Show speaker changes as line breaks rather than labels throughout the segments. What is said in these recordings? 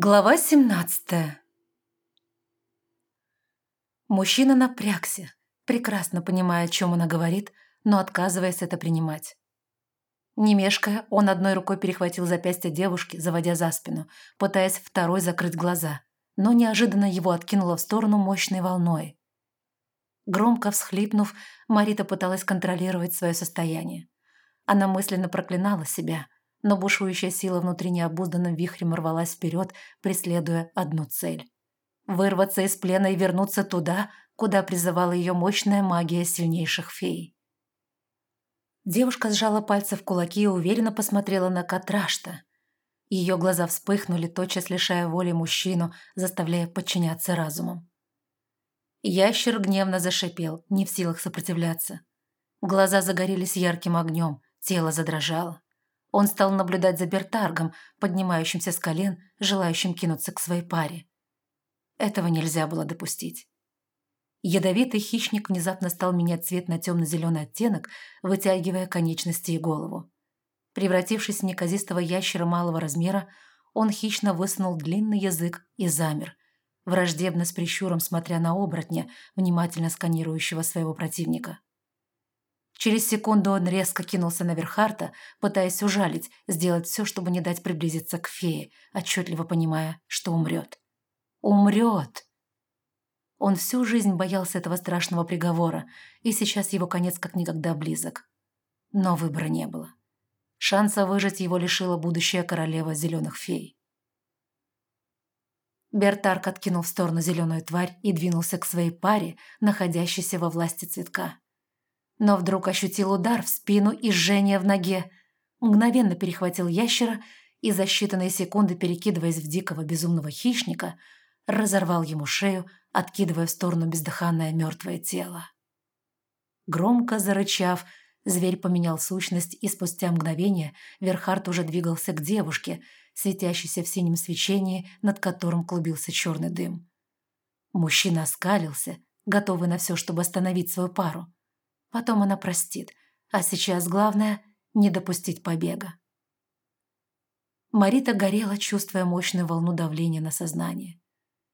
Глава 17 Мужчина напрягся, прекрасно понимая, о чем она говорит, но отказываясь это принимать. Не мешкая, он одной рукой перехватил запястье девушки, заводя за спину, пытаясь второй закрыть глаза, но неожиданно его откинуло в сторону мощной волной. Громко всхлипнув, Марита пыталась контролировать свое состояние. Она мысленно проклинала себя – но бушующая сила внутри необузданным вихрем рвалась вперед, преследуя одну цель. Вырваться из плена и вернуться туда, куда призывала ее мощная магия сильнейших фей. Девушка сжала пальцы в кулаки и уверенно посмотрела на Катрашта. Ее глаза вспыхнули, тотчас лишая воли мужчину, заставляя подчиняться разумом. Ящер гневно зашипел, не в силах сопротивляться. Глаза загорелись ярким огнем, тело задрожало. Он стал наблюдать за Бертаргом, поднимающимся с колен, желающим кинуться к своей паре. Этого нельзя было допустить. Ядовитый хищник внезапно стал менять цвет на темно-зеленый оттенок, вытягивая конечности и голову. Превратившись в неказистого ящера малого размера, он хищно высунул длинный язык и замер, враждебно с прищуром смотря на оборотня, внимательно сканирующего своего противника. Через секунду он резко кинулся на Верхарта, пытаясь ужалить, сделать все, чтобы не дать приблизиться к фее, отчетливо понимая, что умрет. Умрет! Он всю жизнь боялся этого страшного приговора, и сейчас его конец как никогда близок. Но выбора не было. Шанса выжить его лишила будущая королева зеленых фей. Бертарк откинул в сторону зеленую тварь и двинулся к своей паре, находящейся во власти цветка но вдруг ощутил удар в спину и жжение в ноге. Мгновенно перехватил ящера и за считанные секунды, перекидываясь в дикого безумного хищника, разорвал ему шею, откидывая в сторону бездыханное мертвое тело. Громко зарычав, зверь поменял сущность, и спустя мгновение Верхард уже двигался к девушке, светящейся в синем свечении, над которым клубился черный дым. Мужчина оскалился, готовый на все, чтобы остановить свою пару. Потом она простит. А сейчас главное – не допустить побега. Марита горела, чувствуя мощную волну давления на сознание.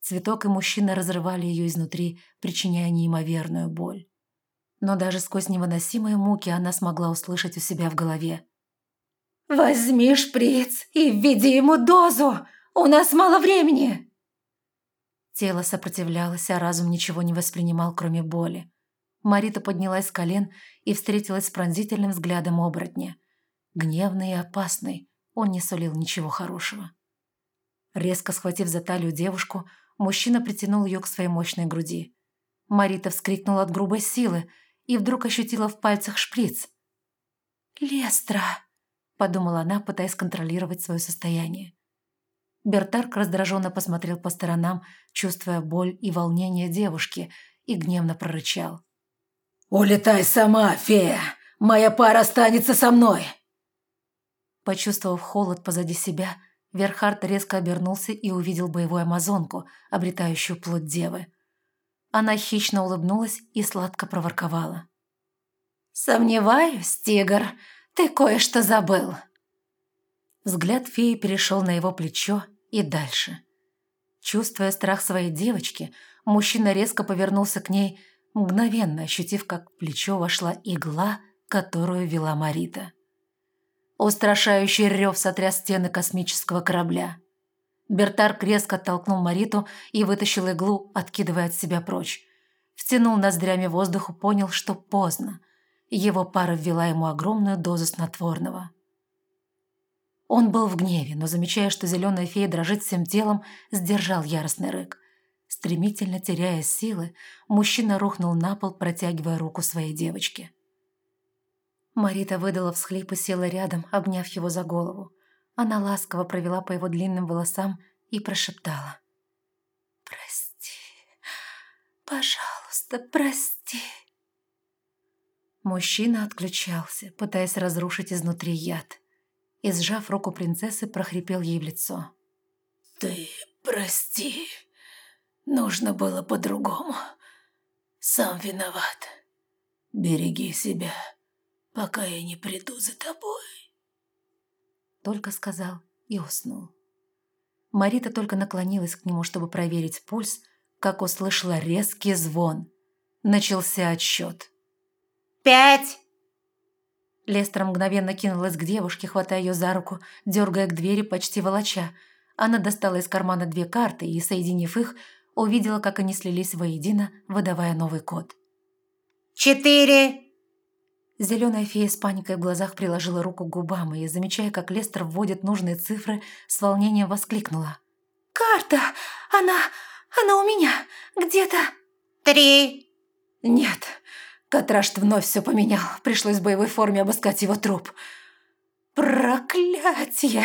Цветок и мужчина разрывали ее изнутри, причиняя неимоверную боль. Но даже сквозь невыносимые муки она смогла услышать у себя в голове. «Возьми шприц и введи ему дозу! У нас мало времени!» Тело сопротивлялось, а разум ничего не воспринимал, кроме боли. Марита поднялась с колен и встретилась с пронзительным взглядом оборотня. Гневный и опасный, он не сулил ничего хорошего. Резко схватив за талию девушку, мужчина притянул ее к своей мощной груди. Марита вскрикнула от грубой силы и вдруг ощутила в пальцах шприц. «Лестра!» – подумала она, пытаясь контролировать свое состояние. Бертарк раздраженно посмотрел по сторонам, чувствуя боль и волнение девушки, и гневно прорычал. «Улетай сама, фея! Моя пара останется со мной!» Почувствовав холод позади себя, Верхард резко обернулся и увидел боевую амазонку, обретающую плоть девы. Она хищно улыбнулась и сладко проворковала. «Сомневаюсь, тигр, ты кое-что забыл». Взгляд феи перешел на его плечо и дальше. Чувствуя страх своей девочки, мужчина резко повернулся к ней, мгновенно ощутив, как в плечо вошла игла, которую вела Марита. Устрашающий рев сотряс стены космического корабля. Бертарк резко оттолкнул Мариту и вытащил иглу, откидывая от себя прочь. Втянул ноздрями воздух и понял, что поздно. Его пара ввела ему огромную дозу снотворного. Он был в гневе, но, замечая, что зеленая фея дрожит всем телом, сдержал яростный рык. Стремительно теряя силы, мужчина рухнул на пол, протягивая руку своей девочке. Марита выдала всхлип и села рядом, обняв его за голову. Она ласково провела по его длинным волосам и прошептала. «Прости, пожалуйста, прости». Мужчина отключался, пытаясь разрушить изнутри яд, и, сжав руку принцессы, прохрипел ей в лицо. «Ты прости». Нужно было по-другому. Сам виноват. Береги себя, пока я не приду за тобой. Только сказал и уснул. Марита только наклонилась к нему, чтобы проверить пульс, как услышала резкий звон. Начался отсчет.
«Пять!»
Лестер мгновенно кинулась к девушке, хватая ее за руку, дергая к двери почти волоча. Она достала из кармана две карты и, соединив их, увидела, как они слились воедино, выдавая новый код.
«Четыре!»
Зеленая фея с паникой в глазах приложила руку к губам и, замечая, как Лестер вводит нужные цифры, с волнением воскликнула.
«Карта! Она... она у меня! Где-то...»
«Три!»
«Нет, Катрашт вновь все поменял. Пришлось в боевой форме обыскать его труп. Проклятие!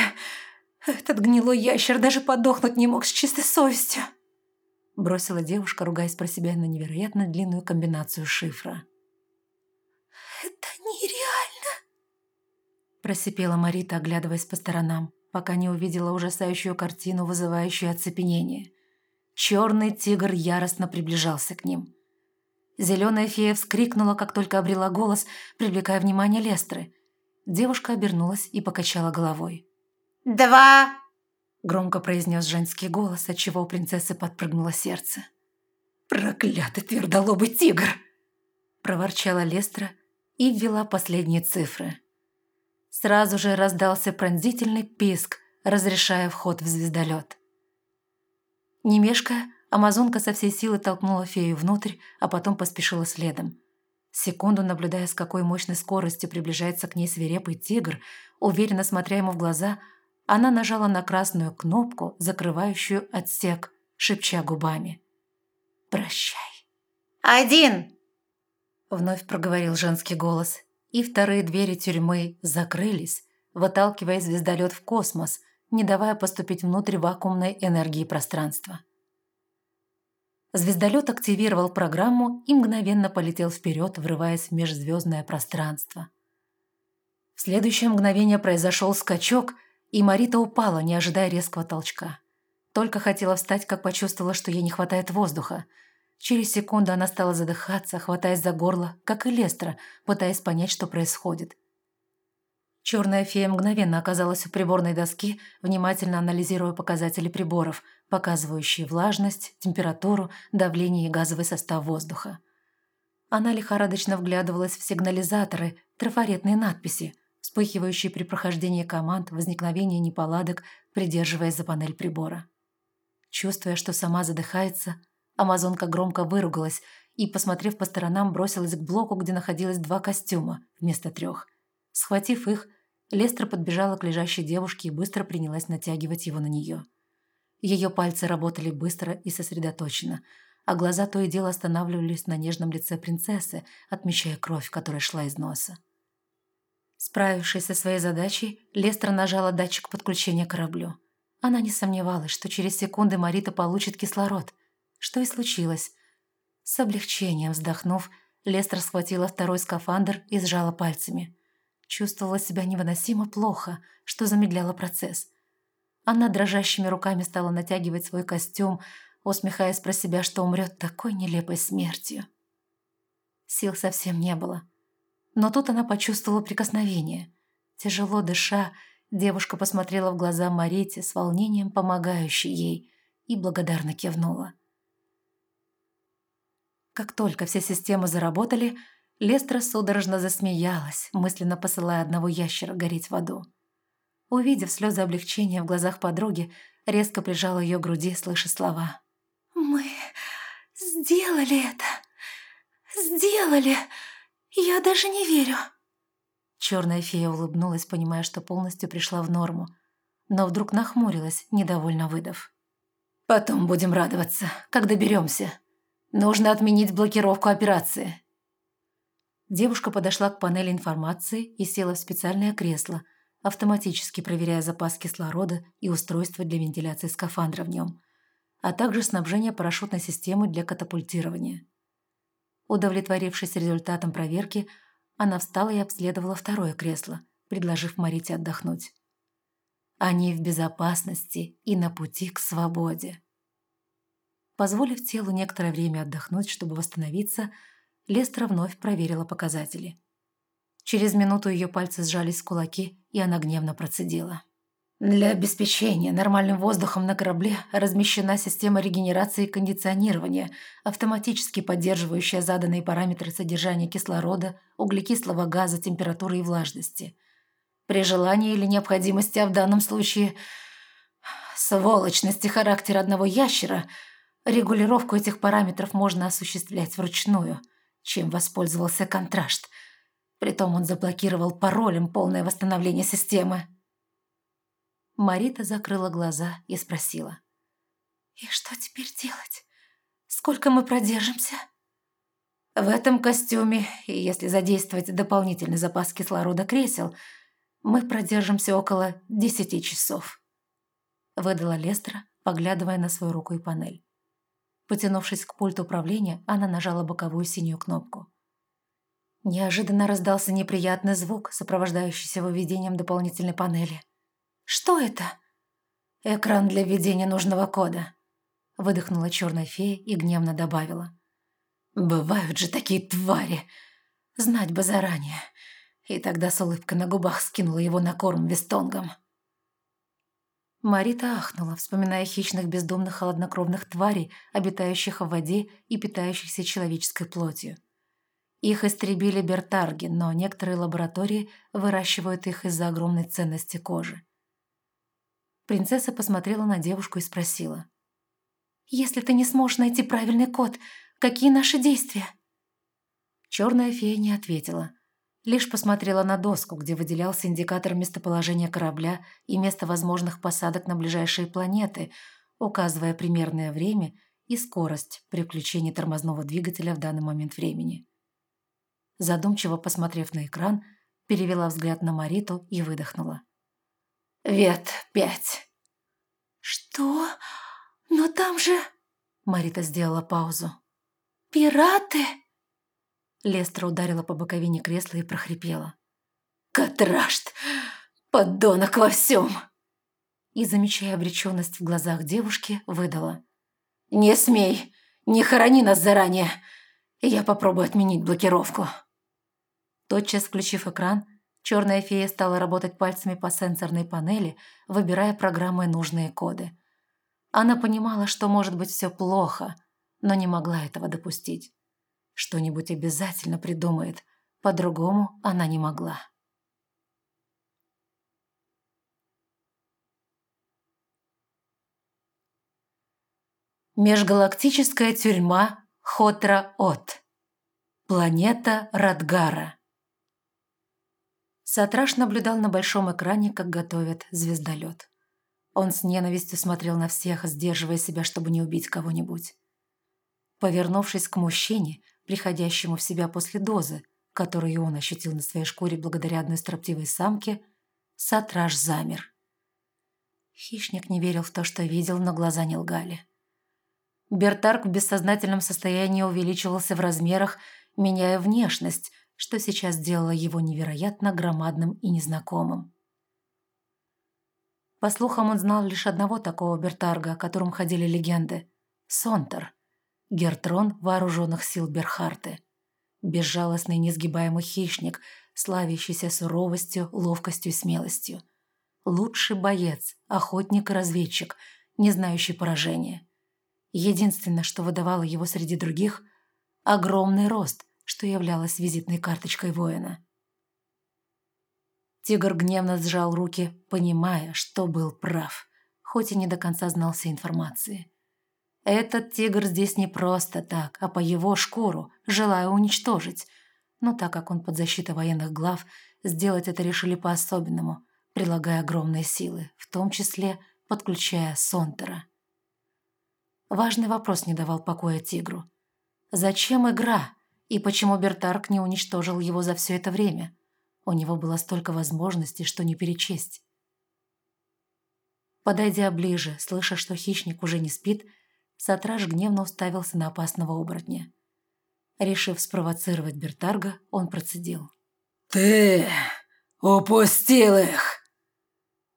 Этот гнилой ящер даже подохнуть не мог с чистой совестью!» Бросила девушка, ругаясь про себя на невероятно длинную комбинацию шифра.
«Это нереально!»
Просипела Марита, оглядываясь по сторонам, пока не увидела ужасающую картину, вызывающую оцепенение. Черный тигр яростно приближался к ним. Зеленая фея вскрикнула, как только обрела голос, привлекая внимание Лестры. Девушка обернулась и покачала головой.
«Два!»
– громко произнес женский голос, отчего у принцессы подпрыгнуло сердце. «Проклятый твердолобый тигр!» – проворчала Лестра и ввела последние цифры. Сразу же раздался пронзительный писк, разрешая вход в звездолет. Не амазонка со всей силы толкнула фею внутрь, а потом поспешила следом. Секунду наблюдая, с какой мощной скоростью приближается к ней свирепый тигр, уверенно смотря ему в глаза, она нажала на красную кнопку, закрывающую отсек, шепча губами. «Прощай».
«Один!»
Вновь проговорил женский голос, и вторые двери тюрьмы закрылись, выталкивая звездолет в космос, не давая поступить внутрь вакуумной энергии пространства. Звездолет активировал программу и мгновенно полетел вперед, врываясь в межзвездное пространство. В следующее мгновение произошел скачок, и Марита упала, не ожидая резкого толчка. Только хотела встать, как почувствовала, что ей не хватает воздуха – Через секунду она стала задыхаться, хватаясь за горло, как и Лестра, пытаясь понять, что происходит. Черная фея мгновенно оказалась у приборной доски, внимательно анализируя показатели приборов, показывающие влажность, температуру, давление и газовый состав воздуха. Она лихорадочно вглядывалась в сигнализаторы, трафаретные надписи, вспыхивающие при прохождении команд, возникновения неполадок, придерживаясь за панель прибора. Чувствуя, что сама задыхается, Амазонка громко выругалась и, посмотрев по сторонам, бросилась к блоку, где находилось два костюма вместо трех. Схватив их, Лестер подбежала к лежащей девушке и быстро принялась натягивать его на нее. Ее пальцы работали быстро и сосредоточенно, а глаза то и дело останавливались на нежном лице принцессы, отмечая кровь, которая шла из носа. Справившись со своей задачей, Лестер нажала датчик подключения к кораблю. Она не сомневалась, что через секунды Марита получит кислород – что и случилось. С облегчением вздохнув, Лестер схватила второй скафандр и сжала пальцами. Чувствовала себя невыносимо плохо, что замедляло процесс. Она дрожащими руками стала натягивать свой костюм, усмехаясь про себя, что умрет такой нелепой смертью. Сил совсем не было. Но тут она почувствовала прикосновение. Тяжело дыша, девушка посмотрела в глаза Марите с волнением, помогающей ей, и благодарно кивнула. Как только все системы заработали, Лестра судорожно засмеялась, мысленно посылая одного ящера гореть в аду. Увидев слезы облегчения в глазах подруги, резко прижала ее к груди, слыша слова.
«Мы сделали это! Сделали! Я даже не верю!»
Черная фея улыбнулась, понимая, что полностью пришла в норму, но вдруг нахмурилась, недовольно выдав. «Потом будем радоваться, как доберемся. Нужно отменить блокировку операции». Девушка подошла к панели информации и села в специальное кресло, автоматически проверяя запас кислорода и устройство для вентиляции скафандра в нем, а также снабжение парашютной системы для катапультирования. Удовлетворившись результатом проверки, она встала и обследовала второе кресло, предложив Марите отдохнуть. Они в безопасности и на пути к свободе. Позволив телу некоторое время отдохнуть, чтобы восстановиться, Лестра вновь проверила показатели. Через минуту ее пальцы сжались в кулаки, и она гневно процедила. Для обеспечения нормальным воздухом на корабле размещена система регенерации и кондиционирования, автоматически поддерживающая заданные параметры содержания кислорода, углекислого газа, температуры и влажности. При желании или необходимости, а в данном случае сволочности характера одного ящера, регулировку этих параметров можно осуществлять вручную, чем воспользовался контрашт. Притом он заблокировал паролем полное восстановление системы. Марита закрыла глаза и спросила.
«И что теперь делать? Сколько мы продержимся?»
«В этом костюме, и если задействовать дополнительный запас кислорода кресел, мы продержимся около десяти часов», выдала Лестра, поглядывая на свою руку и панель. Потянувшись к пульту управления, она нажала боковую синюю кнопку. Неожиданно раздался неприятный звук, сопровождающийся выведением дополнительной панели –
«Что это?»
«Экран для введения нужного кода», — выдохнула черная фея и гневно добавила. «Бывают же такие твари! Знать бы заранее!» И тогда с улыбкой на губах скинула его на корм вестонгом. Марита ахнула, вспоминая хищных бездумных холоднокровных тварей, обитающих в воде и питающихся человеческой плотью. Их истребили бертарги, но некоторые лаборатории выращивают их из-за огромной ценности кожи. Принцесса посмотрела на девушку и спросила.
«Если ты не сможешь найти правильный код, какие наши действия?»
Черная фея не ответила. Лишь посмотрела на доску, где выделялся индикатор местоположения корабля и место возможных посадок на ближайшие планеты, указывая примерное время и скорость при включении тормозного двигателя в данный момент времени. Задумчиво посмотрев на экран, перевела взгляд на Мариту и выдохнула. Вет пять.
Что? Но там же...
Марита сделала паузу.
Пираты?
Лестра ударила по боковине кресла и прохрипела. Катрашт! Поддонок во всем! И, замечая обреченность в глазах девушки, выдала. «Не смей! Не хорони нас заранее! Я попробую отменить блокировку!» Тотчас включив экран, Черная фея стала работать пальцами по сенсорной панели, выбирая программой нужные коды. Она понимала, что может быть все плохо, но не могла этого допустить. Что-нибудь обязательно придумает, по-другому она не могла. Межгалактическая тюрьма Хотра-От. Планета Радгара. Сатраш наблюдал на большом экране, как готовят звездолет. Он с ненавистью смотрел на всех, сдерживая себя, чтобы не убить кого-нибудь. Повернувшись к мужчине, приходящему в себя после дозы, которую он ощутил на своей шкуре благодаря одной строптивой самке, Сатраш замер. Хищник не верил в то, что видел, но глаза не лгали. Бертарк в бессознательном состоянии увеличивался в размерах, меняя внешность, что сейчас делало его невероятно громадным и незнакомым. По слухам, он знал лишь одного такого Бертарга, о котором ходили легенды – Сонтер, Гертрон вооруженных сил Берхарты. Безжалостный несгибаемый хищник, славящийся суровостью, ловкостью и смелостью. Лучший боец, охотник и разведчик, не знающий поражения. Единственное, что выдавало его среди других – огромный рост – что являлось визитной карточкой воина. Тигр гневно сжал руки, понимая, что был прав, хоть и не до конца знал всей информации. Этот тигр здесь не просто так, а по его шкуру, желая уничтожить. Но так как он под защитой военных глав, сделать это решили по-особенному, прилагая огромные силы, в том числе подключая Сонтера. Важный вопрос не давал покоя тигру. Зачем игра, и почему Бертарк не уничтожил его за все это время? У него было столько возможностей, что не перечесть. Подойдя ближе, слыша, что хищник уже не спит, Сатраж гневно уставился на опасного оборотня. Решив спровоцировать Бертарга, он процедил.
«Ты упустил их!»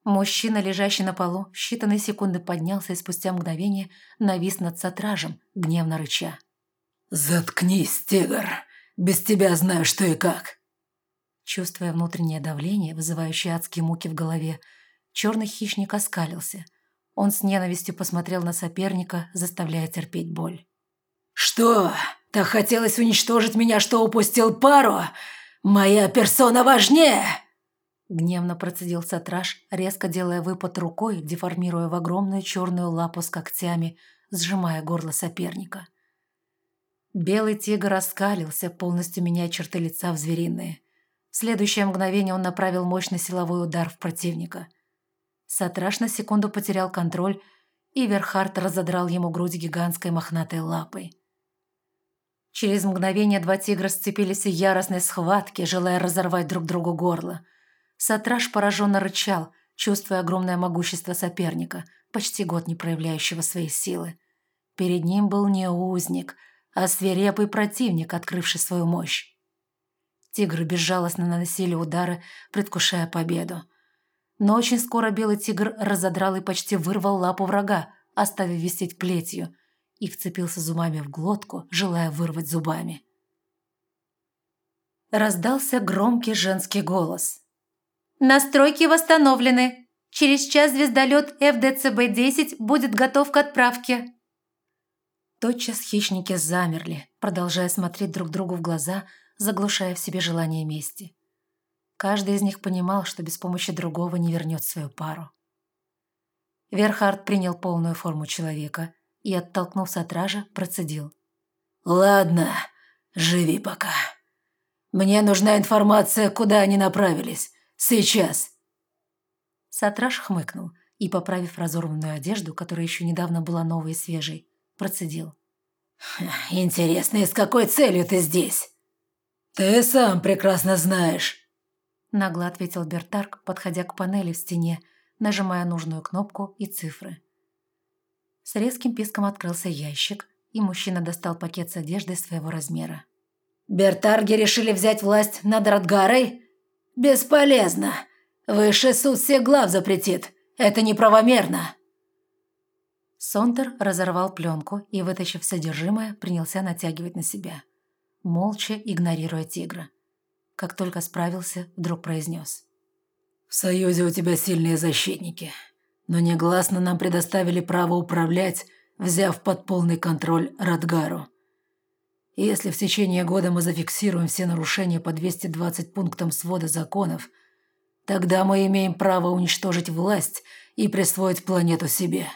Мужчина, лежащий на полу, в считанные секунды поднялся и спустя мгновение навис над Сатражем, гневно рыча.
«Заткнись, тигр! Без тебя знаю, что и как!»
Чувствуя внутреннее давление, вызывающее адские муки в голове, Черный хищник оскалился. Он с ненавистью посмотрел на соперника, заставляя терпеть боль.
«Что? Так хотелось уничтожить меня, что упустил пару? Моя персона важнее!»
Гневно процедил Сатраш, резко делая выпад рукой, деформируя в огромную черную лапу с когтями, сжимая горло соперника. Белый тигр раскалился, полностью меняя черты лица в звериные. В следующее мгновение он направил мощный силовой удар в противника. Сатраш на секунду потерял контроль, и Верхард разодрал ему грудь гигантской мохнатой лапой. Через мгновение два тигра сцепились в яростной схватке, желая разорвать друг другу горло – Сатраш пораженно рычал, чувствуя огромное могущество соперника, почти год не проявляющего своей силы. Перед ним был не узник, а свирепый противник, открывший свою мощь. Тигры безжалостно наносили удары, предвкушая победу. Но очень скоро белый тигр разодрал и почти вырвал лапу врага, оставив висеть плетью, и вцепился зубами в глотку, желая вырвать зубами. Раздался громкий женский голос.
Настройки восстановлены. Через час звездолет ФДЦБ-10 будет готов к отправке.
Тотчас хищники замерли, продолжая смотреть друг другу в глаза, заглушая в себе желание мести. Каждый из них понимал, что без помощи другого не вернет свою пару. Верхард принял полную форму человека и, оттолкнув от ража, процедил.
«Ладно, живи пока. Мне нужна информация, куда они направились. Сейчас!»
Сатраш хмыкнул и, поправив разорванную одежду, которая еще недавно была новой и свежей, процедил.
«Интересно, и с какой целью ты здесь?» «Ты сам прекрасно знаешь», –
нагло ответил Бертарк, подходя к панели в стене, нажимая нужную кнопку и цифры. С резким писком открылся ящик, и мужчина достал пакет с одеждой своего размера.
«Бертарги решили взять власть над Радгарой?» «Бесполезно. Высший суд всех глав запретит. Это неправомерно».
Сонтер разорвал пленку и, вытащив содержимое, принялся натягивать на себя, молча игнорируя тигра. Как только справился, вдруг произнес.
«В Союзе у тебя сильные защитники, но негласно нам предоставили право управлять, взяв под полный контроль Радгару. Если в течение года мы зафиксируем все нарушения по 220 пунктам свода законов, тогда мы имеем право уничтожить власть и присвоить планету себе».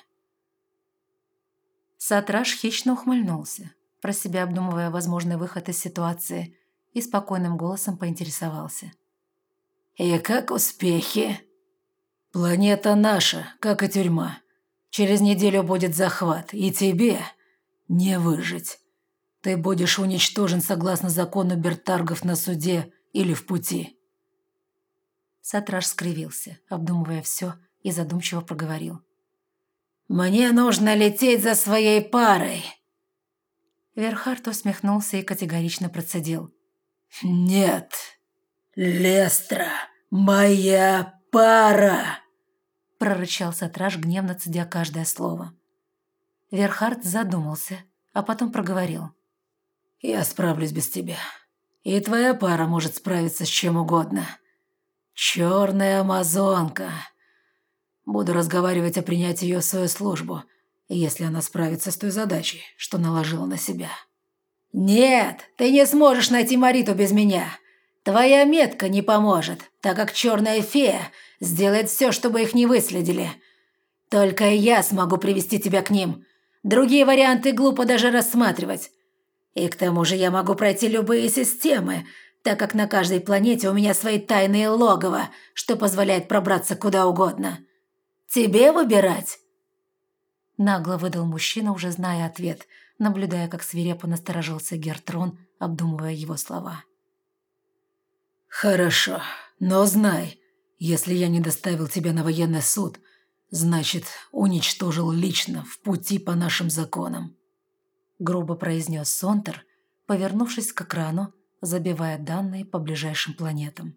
Сатраш хищно ухмыльнулся, про себя обдумывая возможный выход из ситуации, и спокойным голосом поинтересовался.
«И как успехи?» «Планета наша, как и тюрьма. Через неделю будет захват, и тебе не выжить». Ты будешь уничтожен согласно закону Бертаргов на суде или в пути».
Сатраш скривился, обдумывая все, и задумчиво проговорил.
«Мне нужно лететь за своей парой!»
Верхард усмехнулся и категорично процедил.
«Нет, Лестра, моя пара!»
прорычал Сатраш, гневно цедя каждое слово. Верхард задумался, а потом проговорил.
Я справлюсь без тебя. И твоя пара может справиться с чем угодно. Черная амазонка. Буду разговаривать о принятии ее в свою службу, если она справится с той задачей, что наложила на себя. Нет, ты не сможешь найти Мариту без меня. Твоя метка не поможет, так как черная фея сделает все, чтобы их не выследили. Только я смогу привести тебя к ним. Другие варианты глупо даже рассматривать. И к тому же я могу пройти любые системы, так как на каждой планете у меня свои тайные логово, что позволяет пробраться куда угодно. Тебе выбирать?»
Нагло выдал мужчина, уже зная ответ, наблюдая, как свирепо насторожился Гертрон, обдумывая его слова.
«Хорошо, но знай, если я не доставил тебя на военный суд, значит, уничтожил лично в пути по нашим законам грубо произнес Сонтер, повернувшись к экрану, забивая данные по ближайшим планетам.